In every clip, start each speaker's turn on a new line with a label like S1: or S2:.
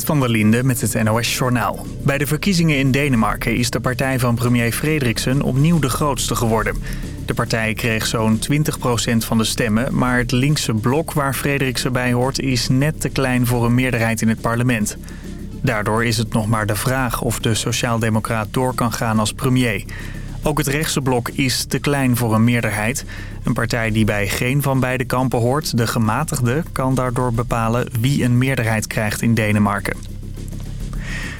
S1: Van der Linde met het NOS-journaal. Bij de verkiezingen in Denemarken is de partij van premier Frederiksen opnieuw de grootste geworden. De partij kreeg zo'n 20% van de stemmen, maar het linkse blok waar Frederiksen bij hoort is net te klein voor een meerderheid in het parlement. Daardoor is het nog maar de vraag of de sociaaldemocraat door kan gaan als premier. Ook het rechtse blok is te klein voor een meerderheid. Een partij die bij geen van beide kampen hoort, de gematigde... kan daardoor bepalen wie een meerderheid krijgt in Denemarken.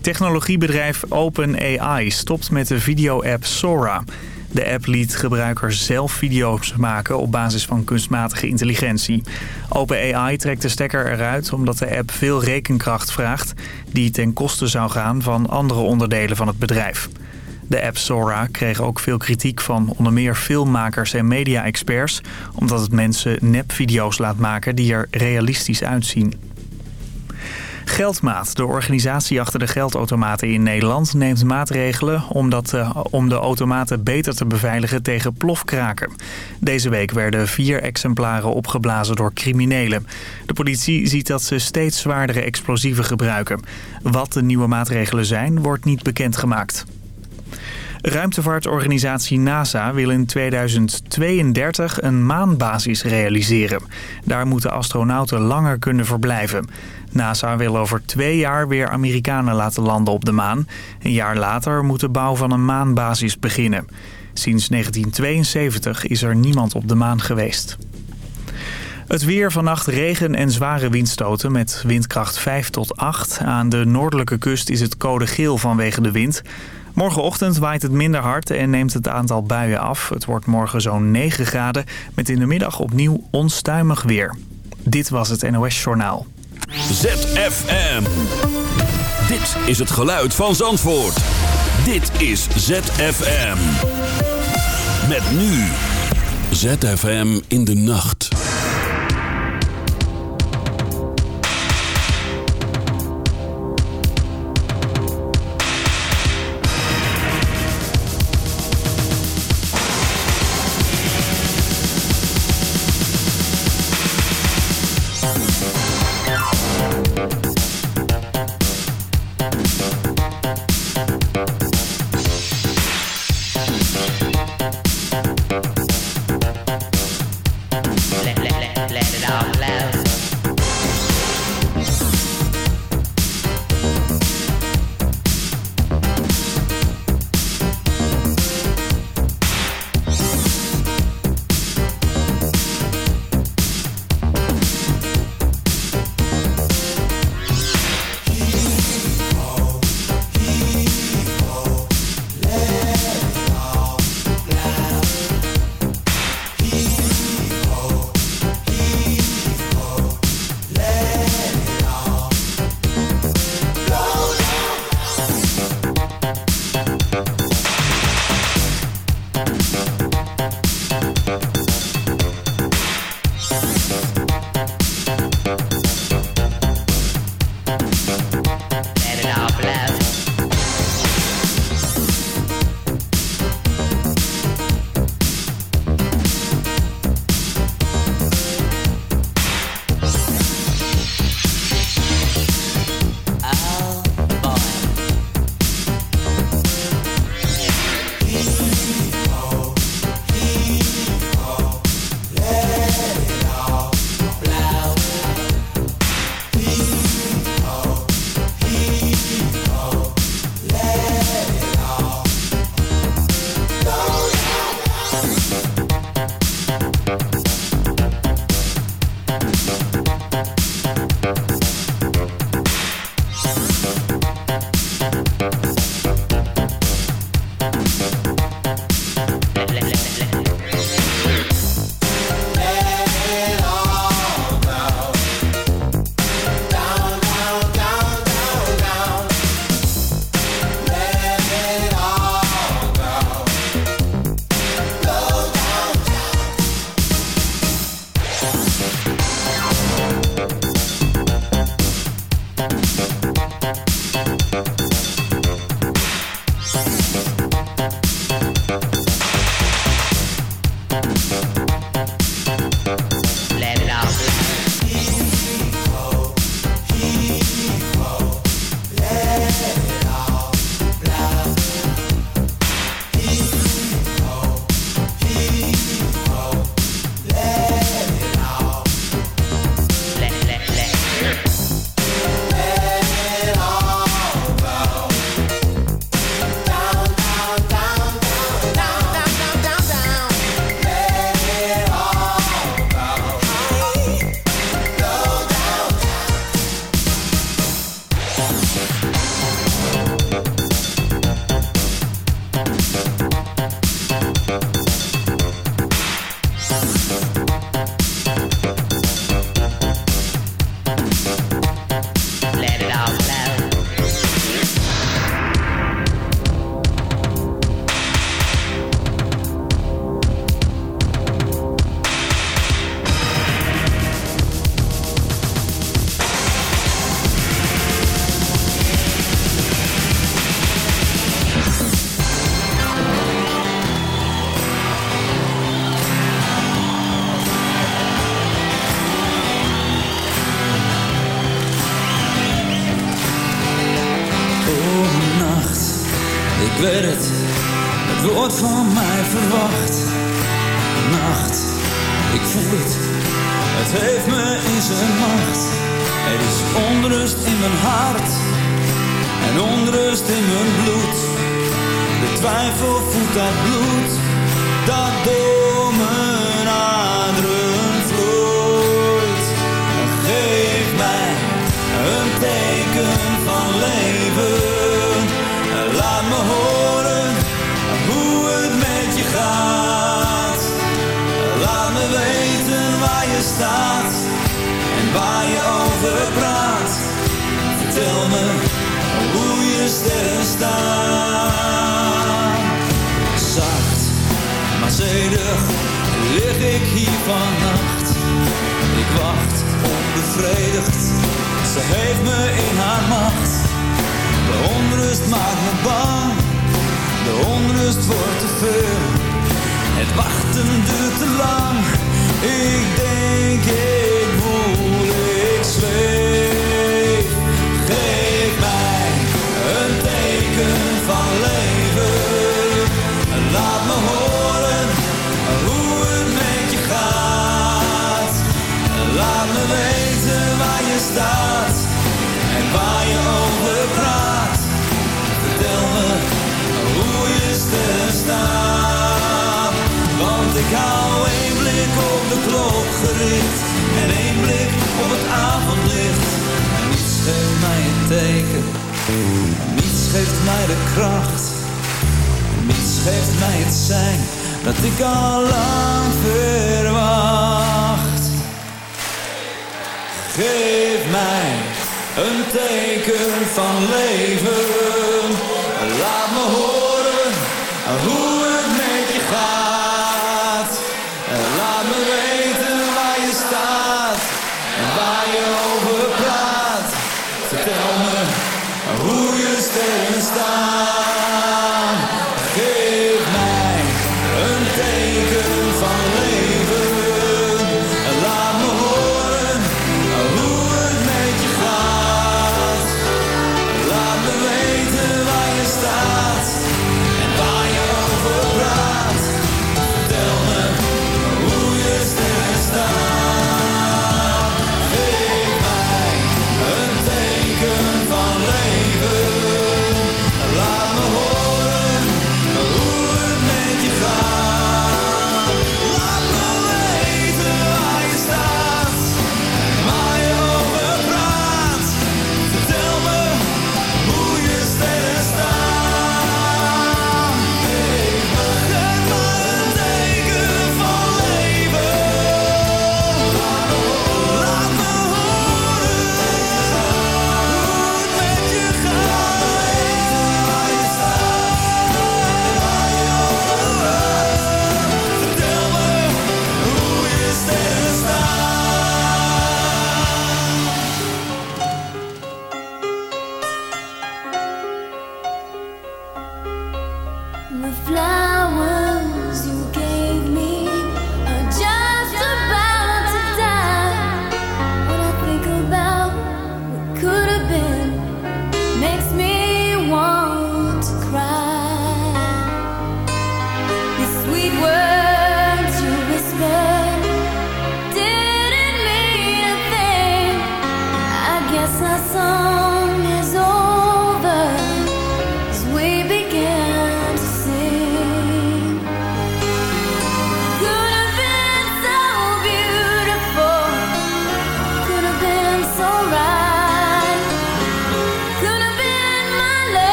S1: Technologiebedrijf OpenAI stopt met de video-app Sora. De app liet gebruikers zelf video's maken op basis van kunstmatige intelligentie. OpenAI trekt de stekker eruit omdat de app veel rekenkracht vraagt... die ten koste zou gaan van andere onderdelen van het bedrijf. De app Sora kreeg ook veel kritiek van onder meer filmmakers en media-experts... omdat het mensen nepvideo's laat maken die er realistisch uitzien. Geldmaat, de organisatie achter de geldautomaten in Nederland... neemt maatregelen om, dat, uh, om de automaten beter te beveiligen tegen plofkraken. Deze week werden vier exemplaren opgeblazen door criminelen. De politie ziet dat ze steeds zwaardere explosieven gebruiken. Wat de nieuwe maatregelen zijn, wordt niet bekendgemaakt. Ruimtevaartorganisatie NASA wil in 2032 een maanbasis realiseren. Daar moeten astronauten langer kunnen verblijven. NASA wil over twee jaar weer Amerikanen laten landen op de maan. Een jaar later moet de bouw van een maanbasis beginnen. Sinds 1972 is er niemand op de maan geweest. Het weer vannacht regen en zware windstoten met windkracht 5 tot 8. Aan de noordelijke kust is het code geel vanwege de wind. Morgenochtend waait het minder hard en neemt het aantal buien af. Het wordt morgen zo'n 9 graden met in de middag opnieuw onstuimig weer. Dit was het NOS Journaal.
S2: ZFM. Dit is het geluid van Zandvoort. Dit is ZFM. Met nu. ZFM in de nacht.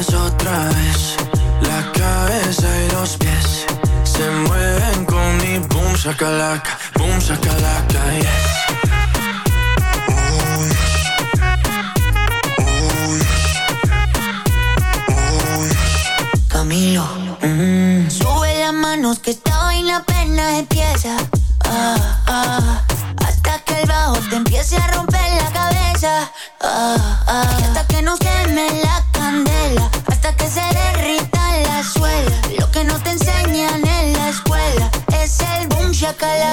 S3: Otra vez, otra vez La cabeza y los pies Se mueven con mi boom shakalaka Boom shakalaka, yes
S4: Camilo. mm. Sube las manos que esta vaina apenas empieza. Ah, ah, hasta que el bajo te empiece a romper la cabeza. Ah, ah, y hasta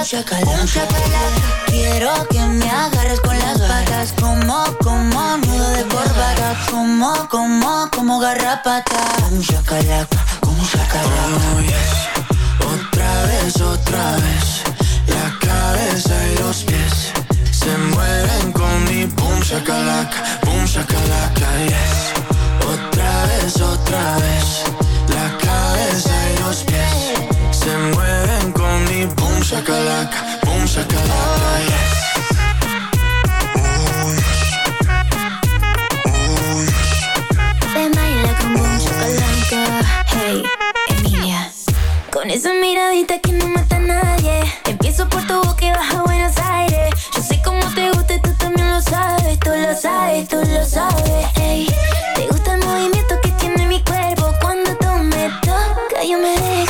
S4: Boom shakalaka. Quiero que me agarres con las patas. Como, como nudo de corbata. Como, como, como garrapata. Boom shakalaka. Boom shakalaka.
S3: Oh, yes. Otra vez, otra vez La cabeza y los pies Se mueven con mi boom shakalaka Boom shakalaka, yes Otra vez, otra vez La cabeza y los pies shakalaka Boom shakalaka, yes
S4: Te baila con boom. Hey, Emilia. Con esa miradita que no mata a nadie. Empiezo por tu boca y baja a Buenos Aires. Yo sé cómo te gusta y tú también lo sabes. Tú lo sabes, tú lo sabes. Ey,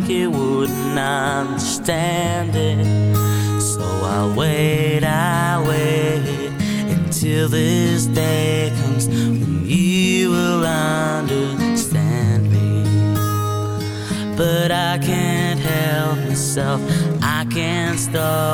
S5: think you wouldn't understand it. So I wait, I wait until this day comes when you will understand me. But I can't help myself, I can't stop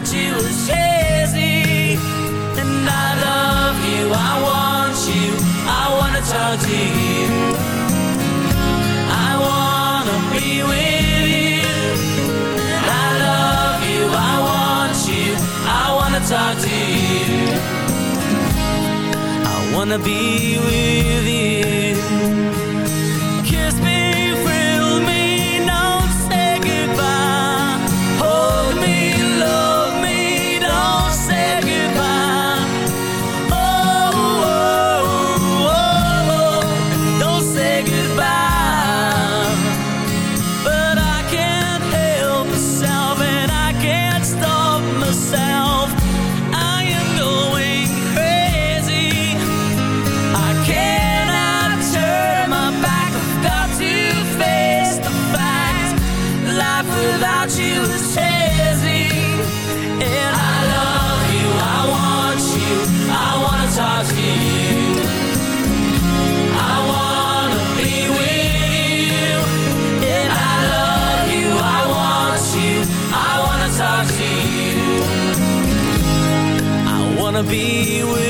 S5: thought you was crazy. And I love you, I want you, I wanna talk to you. I wanna be with you. I love you, I want you, I wanna talk to you. I wanna be with you. wanna be with